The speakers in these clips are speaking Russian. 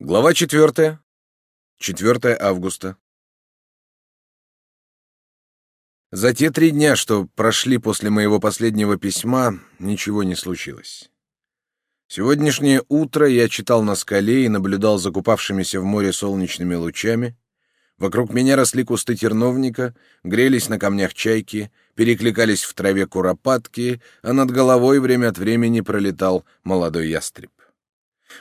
Глава 4. 4 августа. За те три дня, что прошли после моего последнего письма, ничего не случилось. Сегодняшнее утро я читал на скале и наблюдал за купавшимися в море солнечными лучами. Вокруг меня росли кусты терновника, грелись на камнях чайки, перекликались в траве куропатки, а над головой время от времени пролетал молодой ястреб.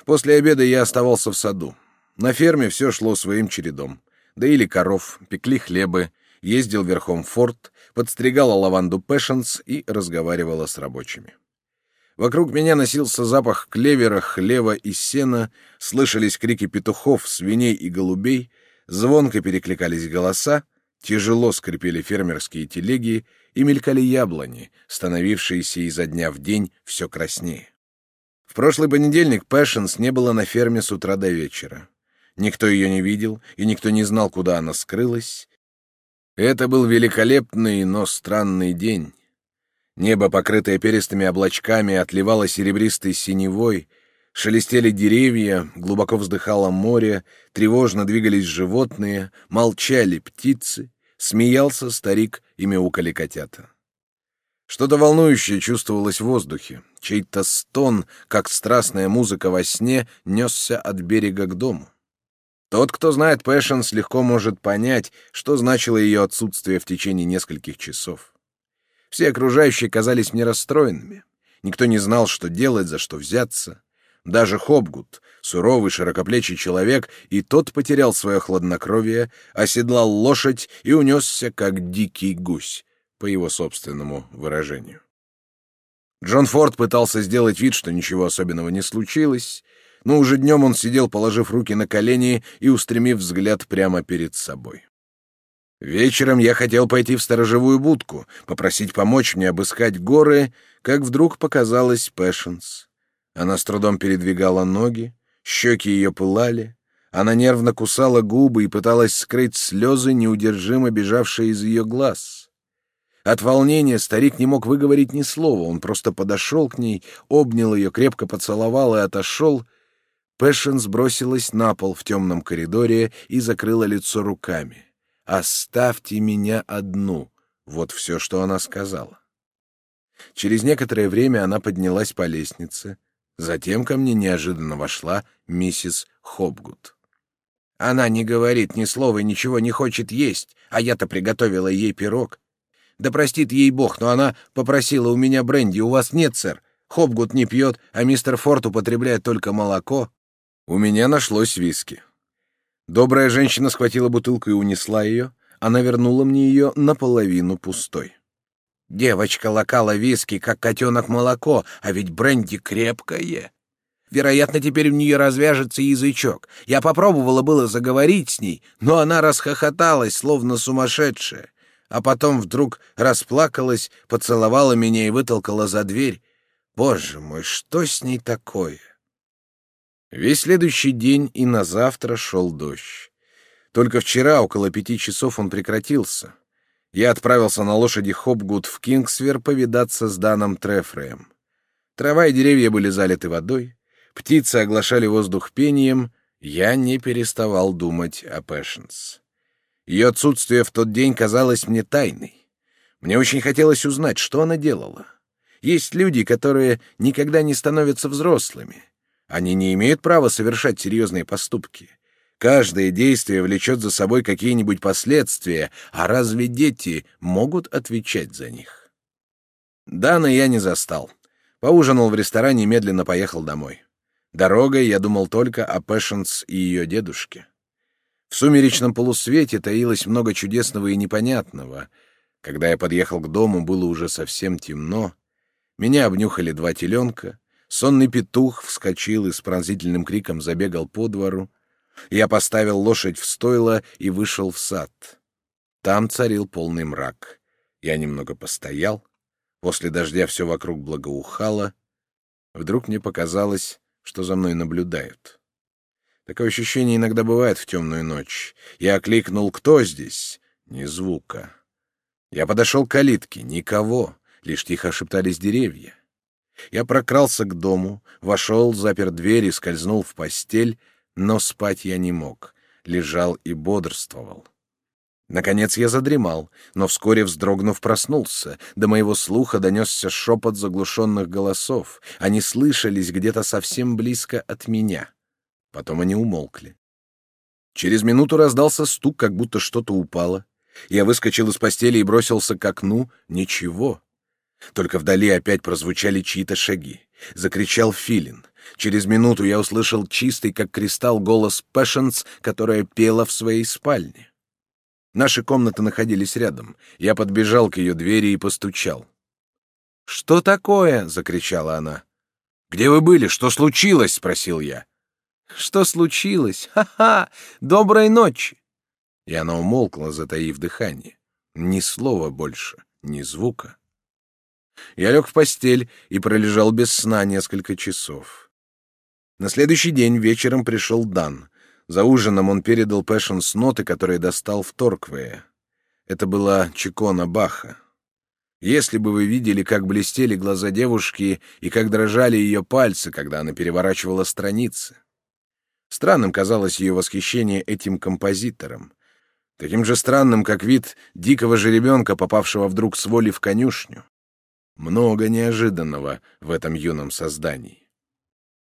После обеда я оставался в саду. На ферме все шло своим чередом. Доили коров, пекли хлебы, ездил верхом в форт, подстригала лаванду Пэшенс и разговаривала с рабочими. Вокруг меня носился запах клевера, хлева и сена, слышались крики петухов, свиней и голубей, звонко перекликались голоса, тяжело скрипели фермерские телеги и мелькали яблони, становившиеся изо дня в день все краснее прошлый понедельник Пэшенс не было на ферме с утра до вечера. Никто ее не видел, и никто не знал, куда она скрылась. Это был великолепный, но странный день. Небо, покрытое перистыми облачками, отливало серебристой синевой, шелестели деревья, глубоко вздыхало море, тревожно двигались животные, молчали птицы, смеялся старик и мяукали котята. Что-то волнующее чувствовалось в воздухе. Чей-то стон, как страстная музыка во сне, несся от берега к дому. Тот, кто знает Пэшенс, легко может понять, что значило ее отсутствие в течение нескольких часов. Все окружающие казались мне расстроенными. Никто не знал, что делать, за что взяться. Даже Хобгут, суровый широкоплечий человек, и тот потерял свое хладнокровие, оседлал лошадь и унесся, как дикий гусь, по его собственному выражению. Джон Форд пытался сделать вид, что ничего особенного не случилось, но уже днем он сидел, положив руки на колени и устремив взгляд прямо перед собой. Вечером я хотел пойти в сторожевую будку, попросить помочь мне обыскать горы, как вдруг показалась Пэшенс. Она с трудом передвигала ноги, щеки ее пылали, она нервно кусала губы и пыталась скрыть слезы, неудержимо бежавшие из ее глаз. От волнения старик не мог выговорить ни слова, он просто подошел к ней, обнял ее, крепко поцеловал и отошел. Пэшен сбросилась на пол в темном коридоре и закрыла лицо руками. «Оставьте меня одну», — вот все, что она сказала. Через некоторое время она поднялась по лестнице. Затем ко мне неожиданно вошла миссис Хопгуд. Она не говорит ни слова и ничего не хочет есть, а я-то приготовила ей пирог. Да простит ей бог, но она попросила у меня бренди. У вас нет, сэр. Хопгуд не пьет, а мистер Форд употребляет только молоко. У меня нашлось виски. Добрая женщина схватила бутылку и унесла ее. Она вернула мне ее наполовину пустой. Девочка лакала виски, как котенок молоко, а ведь бренди крепкое. Вероятно, теперь у нее развяжется язычок. Я попробовала было заговорить с ней, но она расхохоталась, словно сумасшедшая а потом вдруг расплакалась, поцеловала меня и вытолкала за дверь. Боже мой, что с ней такое? Весь следующий день и назавтра шел дождь. Только вчера, около пяти часов, он прекратился. Я отправился на лошади Хопгуд в Кингсвер повидаться с Даном Трефреем. Трава и деревья были залиты водой, птицы оглашали воздух пением, я не переставал думать о Пэшенс. Ее отсутствие в тот день казалось мне тайной. Мне очень хотелось узнать, что она делала. Есть люди, которые никогда не становятся взрослыми. Они не имеют права совершать серьезные поступки. Каждое действие влечет за собой какие-нибудь последствия, а разве дети могут отвечать за них? Дана я не застал. Поужинал в ресторане и медленно поехал домой. Дорогой я думал только о Пэшенс и ее дедушке. В сумеречном полусвете таилось много чудесного и непонятного. Когда я подъехал к дому, было уже совсем темно. Меня обнюхали два теленка. Сонный петух вскочил и с пронзительным криком забегал по двору. Я поставил лошадь в стойло и вышел в сад. Там царил полный мрак. Я немного постоял. После дождя все вокруг благоухало. Вдруг мне показалось, что за мной наблюдают. Такое ощущение иногда бывает в темную ночь. Я окликнул «Кто здесь?» Ни звука. Я подошел к калитке. Никого. Лишь тихо шептались деревья. Я прокрался к дому, вошел, запер дверь и скользнул в постель, Но спать я не мог, лежал и бодрствовал. Наконец я задремал, но вскоре, вздрогнув, проснулся. До моего слуха донесся шепот заглушенных голосов. Они слышались где-то совсем близко от меня. Потом они умолкли. Через минуту раздался стук, как будто что-то упало. Я выскочил из постели и бросился к окну. Ничего. Только вдали опять прозвучали чьи-то шаги. Закричал Филин. Через минуту я услышал чистый, как кристалл, голос Пэшенс, которая пела в своей спальне. Наши комнаты находились рядом. Я подбежал к ее двери и постучал. «Что такое?» — закричала она. «Где вы были? Что случилось?» — спросил я. «Что случилось? Ха-ха! Доброй ночи!» И она умолкла, затаив дыхание. Ни слова больше, ни звука. Я лег в постель и пролежал без сна несколько часов. На следующий день вечером пришел Дан. За ужином он передал Пэшенс ноты, которые достал в Торквее. Это была Чикона Баха. Если бы вы видели, как блестели глаза девушки и как дрожали ее пальцы, когда она переворачивала страницы. Странным казалось ее восхищение этим композитором. Таким же странным, как вид дикого жеребенка, попавшего вдруг с воли в конюшню. Много неожиданного в этом юном создании.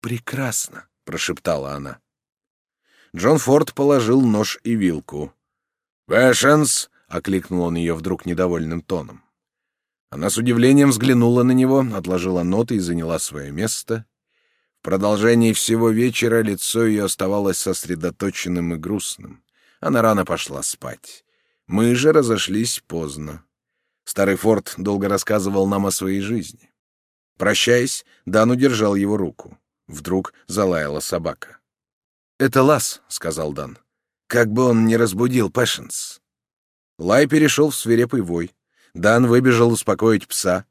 «Прекрасно», — прошептала она. Джон Форд положил нож и вилку. «Пэшенс!» — окликнул он ее вдруг недовольным тоном. Она с удивлением взглянула на него, отложила ноты и заняла свое место. Продолжении всего вечера лицо ее оставалось сосредоточенным и грустным. Она рано пошла спать. Мы же разошлись поздно. Старый Форд долго рассказывал нам о своей жизни. Прощаясь, Дан удержал его руку. Вдруг залаяла собака. «Это лас», — сказал Дан. «Как бы он не разбудил Пэшенс». Лай перешел в свирепый вой. Дан выбежал успокоить пса.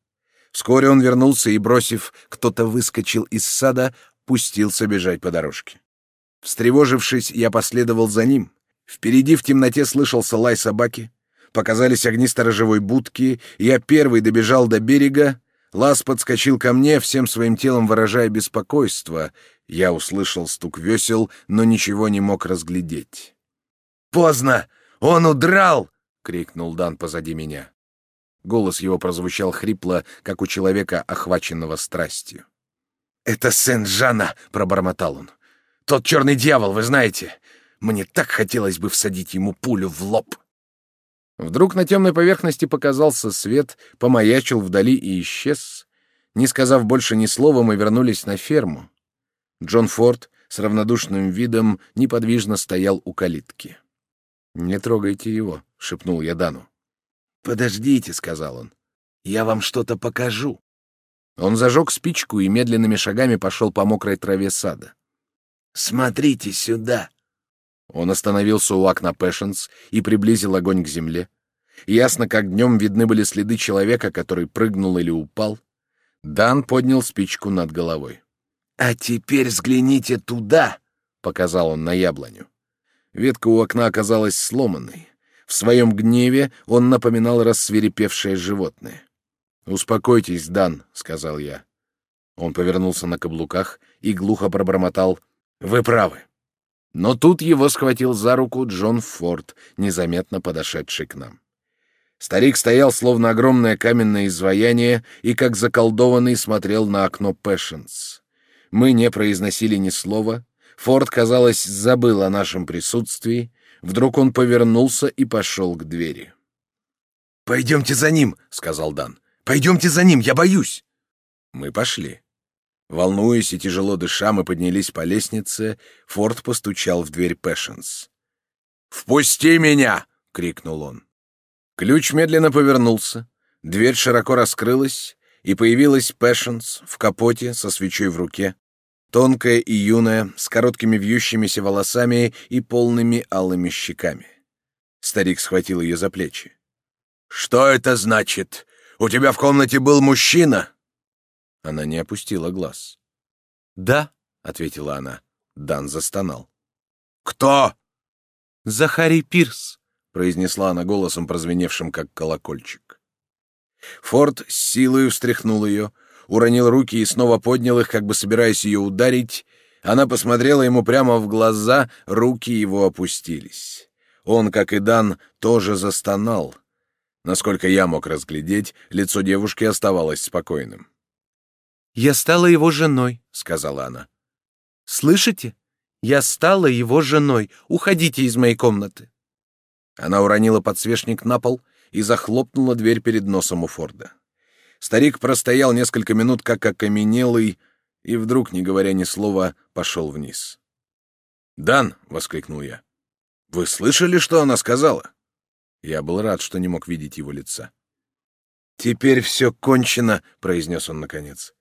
Вскоре он вернулся и, бросив «кто-то выскочил из сада», пустился бежать по дорожке. Встревожившись, я последовал за ним. Впереди в темноте слышался лай собаки. Показались огни сторожевой будки. Я первый добежал до берега. Лас подскочил ко мне, всем своим телом выражая беспокойство. Я услышал стук весел, но ничего не мог разглядеть. «Поздно! Он удрал!» — крикнул Дан позади меня. Голос его прозвучал хрипло, как у человека, охваченного страстью. «Это сын Жана!» — пробормотал он. «Тот черный дьявол, вы знаете! Мне так хотелось бы всадить ему пулю в лоб!» Вдруг на темной поверхности показался свет, помаячил вдали и исчез. Не сказав больше ни слова, мы вернулись на ферму. Джон Форд с равнодушным видом неподвижно стоял у калитки. «Не трогайте его», — шепнул я Дану. «Подождите», — сказал он. «Я вам что-то покажу». Он зажег спичку и медленными шагами пошел по мокрой траве сада. «Смотрите сюда!» Он остановился у окна Пэшенс и приблизил огонь к земле. Ясно, как днем видны были следы человека, который прыгнул или упал. Дан поднял спичку над головой. «А теперь взгляните туда!» — показал он на яблоню. Ветка у окна оказалась сломанной. В своем гневе он напоминал рассверепевшее животное. «Успокойтесь, Дан», — сказал я. Он повернулся на каблуках и глухо пробормотал «Вы правы». Но тут его схватил за руку Джон Форд, незаметно подошедший к нам. Старик стоял, словно огромное каменное изваяние, и как заколдованный смотрел на окно Пэшенс. Мы не произносили ни слова. Форд, казалось, забыл о нашем присутствии. Вдруг он повернулся и пошел к двери. «Пойдемте за ним», — сказал Дан. «Пойдемте за ним, я боюсь». Мы пошли. Волнуясь и тяжело дыша, мы поднялись по лестнице. Форд постучал в дверь Пэшенс. «Впусти меня!» — крикнул он. Ключ медленно повернулся, дверь широко раскрылась, и появилась Пэшенс в капоте со свечой в руке, тонкая и юная, с короткими вьющимися волосами и полными алыми щеками. Старик схватил ее за плечи. «Что это значит? У тебя в комнате был мужчина?» Она не опустила глаз. «Да», — ответила она. Дан застонал. «Кто?» «Захарий Пирс», — произнесла она голосом, прозвеневшим как колокольчик. Форд с силой встряхнул ее, уронил руки и снова поднял их, как бы собираясь ее ударить. Она посмотрела ему прямо в глаза, руки его опустились. Он, как и Дан, тоже застонал. Насколько я мог разглядеть, лицо девушки оставалось спокойным. «Я стала его женой», — сказала она. «Слышите? Я стала его женой. Уходите из моей комнаты». Она уронила подсвечник на пол и захлопнула дверь перед носом у Форда. Старик простоял несколько минут, как окаменелый, и вдруг, не говоря ни слова, пошел вниз. «Дан!» — воскликнул я. «Вы слышали, что она сказала?» Я был рад, что не мог видеть его лица. «Теперь все кончено», — произнес он наконец.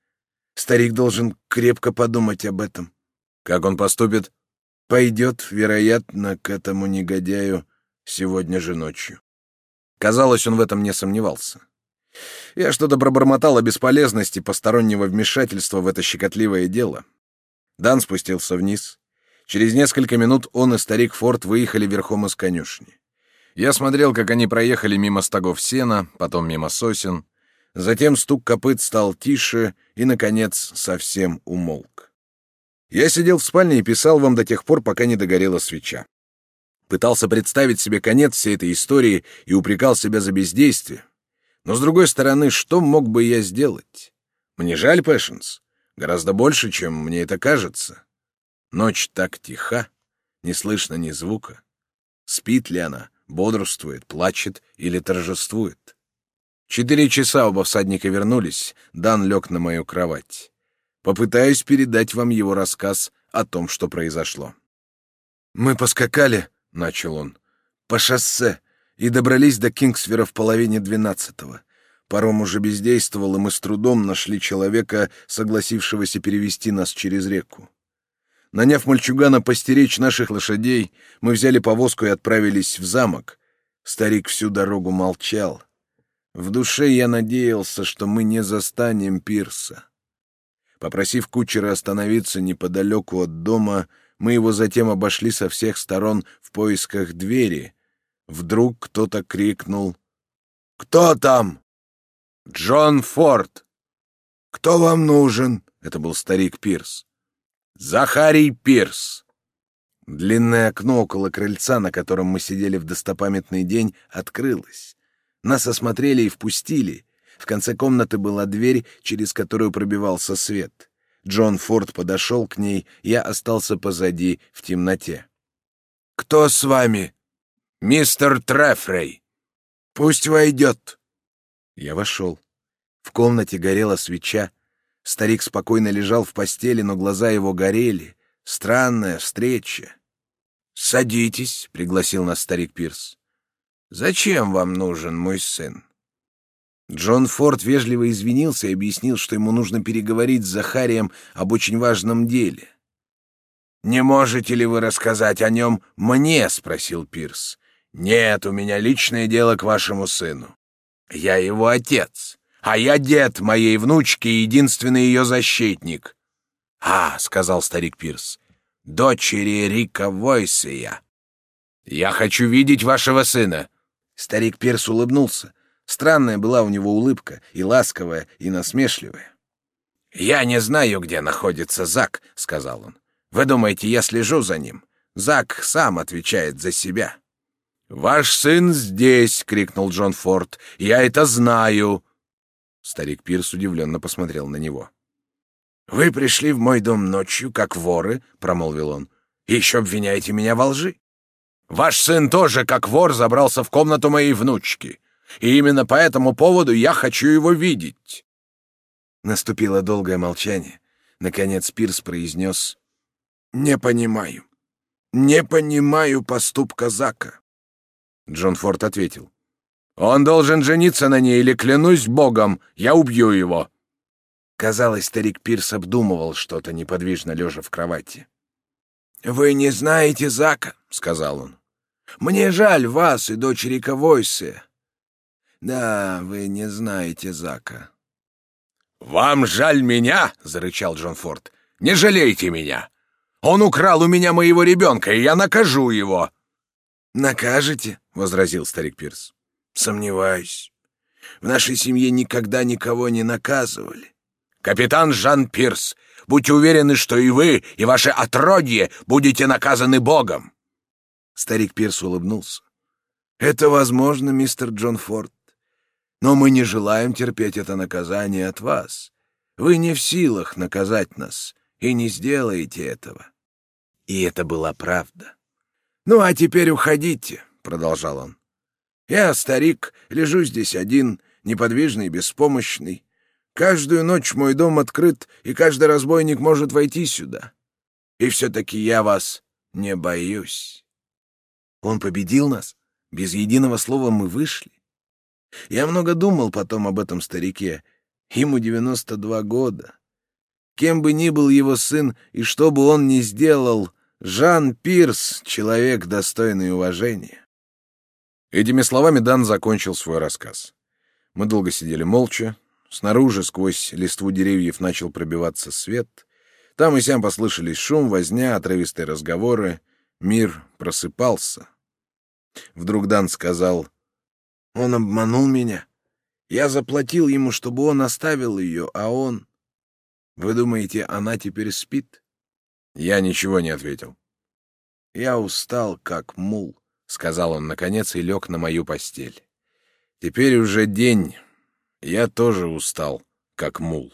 «Старик должен крепко подумать об этом». «Как он поступит?» «Пойдет, вероятно, к этому негодяю сегодня же ночью». Казалось, он в этом не сомневался. Я что-то пробормотал о бесполезности постороннего вмешательства в это щекотливое дело. Дан спустился вниз. Через несколько минут он и старик Форд выехали верхом из конюшни. Я смотрел, как они проехали мимо стогов сена, потом мимо сосен. Затем стук копыт стал тише и, наконец, совсем умолк. Я сидел в спальне и писал вам до тех пор, пока не догорела свеча. Пытался представить себе конец всей этой истории и упрекал себя за бездействие. Но, с другой стороны, что мог бы я сделать? Мне жаль Пэшенс. Гораздо больше, чем мне это кажется. Ночь так тиха, не слышно ни звука. Спит ли она, бодрствует, плачет или торжествует? Четыре часа оба всадника вернулись, Дан лег на мою кровать. Попытаюсь передать вам его рассказ о том, что произошло. «Мы поскакали», — начал он, — «по шоссе, и добрались до Кингсвера в половине двенадцатого. Паром уже бездействовал, и мы с трудом нашли человека, согласившегося перевести нас через реку. Наняв мальчугана постеречь наших лошадей, мы взяли повозку и отправились в замок. Старик всю дорогу молчал. В душе я надеялся, что мы не застанем пирса. Попросив кучера остановиться неподалеку от дома, мы его затем обошли со всех сторон в поисках двери — Вдруг кто-то крикнул «Кто там?» «Джон Форд!» «Кто вам нужен?» — это был старик Пирс. «Захарий Пирс!» Длинное окно около крыльца, на котором мы сидели в достопамятный день, открылось. Нас осмотрели и впустили. В конце комнаты была дверь, через которую пробивался свет. Джон Форд подошел к ней, я остался позади в темноте. «Кто с вами?» «Мистер Трефрей!» «Пусть войдет!» Я вошел. В комнате горела свеча. Старик спокойно лежал в постели, но глаза его горели. Странная встреча. «Садитесь», — пригласил нас старик Пирс. «Зачем вам нужен мой сын?» Джон Форд вежливо извинился и объяснил, что ему нужно переговорить с Захарием об очень важном деле. «Не можете ли вы рассказать о нем мне?» — спросил Пирс. «Нет, у меня личное дело к вашему сыну. Я его отец, а я дед моей внучки и единственный ее защитник». «А», — сказал старик Пирс, — «дочери Рика Войсия». «Я хочу видеть вашего сына». Старик Пирс улыбнулся. Странная была у него улыбка, и ласковая, и насмешливая. «Я не знаю, где находится Зак», — сказал он. «Вы думаете, я слежу за ним? Зак сам отвечает за себя». «Ваш сын здесь!» — крикнул Джон Форд. «Я это знаю!» Старик Пирс удивленно посмотрел на него. «Вы пришли в мой дом ночью, как воры», — промолвил он. «И еще обвиняете меня во лжи. Ваш сын тоже, как вор, забрался в комнату моей внучки. И именно по этому поводу я хочу его видеть». Наступило долгое молчание. Наконец Пирс произнес «Не понимаю. Не понимаю поступка Зака. Джон Форд ответил. «Он должен жениться на ней, или, клянусь богом, я убью его!» Казалось, старик Пирс обдумывал что-то, неподвижно лежа в кровати. «Вы не знаете Зака», — сказал он. «Мне жаль вас и дочери Ковойсы. Да, вы не знаете Зака». «Вам жаль меня?» — зарычал Джон Форд. «Не жалейте меня! Он украл у меня моего ребенка, и я накажу его!» «Накажете?» — возразил старик Пирс. «Сомневаюсь. В нашей семье никогда никого не наказывали. Капитан Жан Пирс, будьте уверены, что и вы, и ваше отродье будете наказаны Богом. Старик Пирс улыбнулся. Это возможно, мистер Джон Форд. Но мы не желаем терпеть это наказание от вас. Вы не в силах наказать нас и не сделаете этого. И это была правда. «Ну, а теперь уходите», — продолжал он. «Я, старик, лежу здесь один, неподвижный, беспомощный. Каждую ночь мой дом открыт, и каждый разбойник может войти сюда. И все-таки я вас не боюсь». Он победил нас. Без единого слова мы вышли. Я много думал потом об этом старике. Ему 92 года. Кем бы ни был его сын и что бы он ни сделал, Жан Пирс — человек, достойный уважения. Этими словами Дан закончил свой рассказ. Мы долго сидели молча. Снаружи, сквозь листву деревьев, начал пробиваться свет. Там и сям послышались шум, возня, отрывистые разговоры. Мир просыпался. Вдруг Дан сказал, «Он обманул меня. Я заплатил ему, чтобы он оставил ее, а он... Вы думаете, она теперь спит?» Я ничего не ответил. «Я устал, как мул», — сказал он наконец и лег на мою постель. «Теперь уже день. Я тоже устал, как мул».